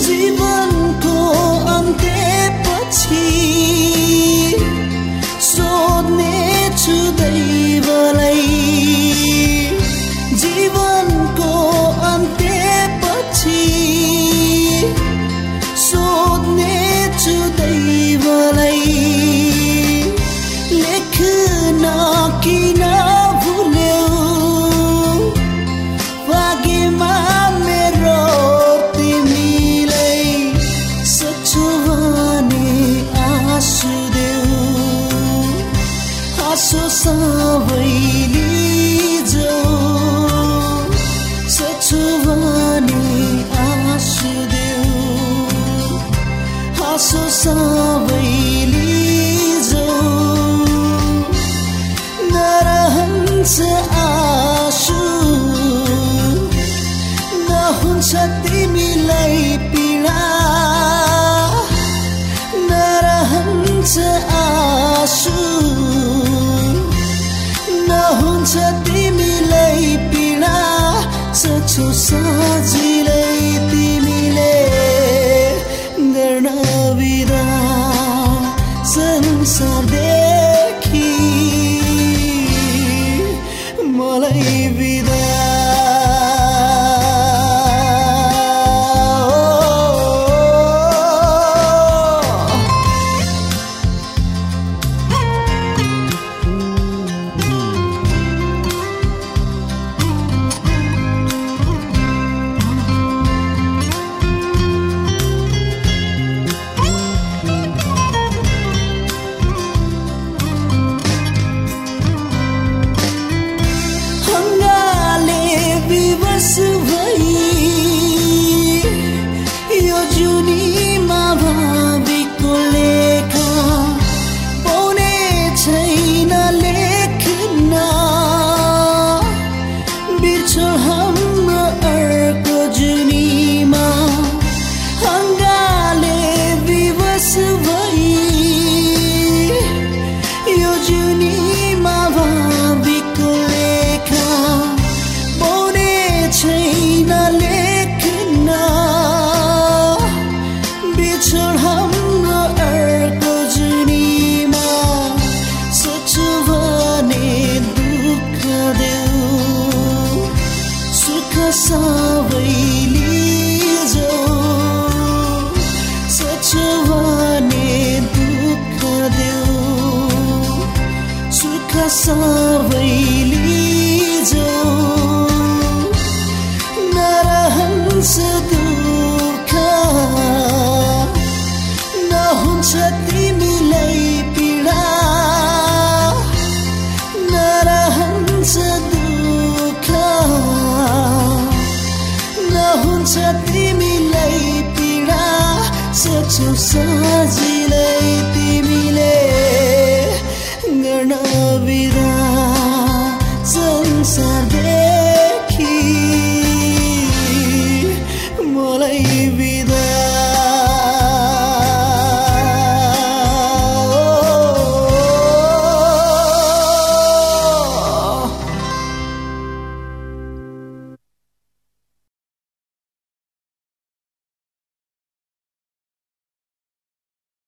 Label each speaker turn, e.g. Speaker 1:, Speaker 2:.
Speaker 1: 自分と安定不置 आँसु सबै लिजौ सक्छु भने आँसु देऊ। आँसु सबै लिजौ नरहन्छ आँसु नहुन्छ तिमीलाई पीडा। नरहन्छ आँसु सक्छौ सजिलै तिमीले गर्न बिदा संसारदेखि सुख सबै लिजौ नरहन्छ दुःख नहुन्छ तिमीलाई पीडा नरहन्छ दुःख नहुन्छ तिमीलाई पीडा सक्छौ सजिलै மலை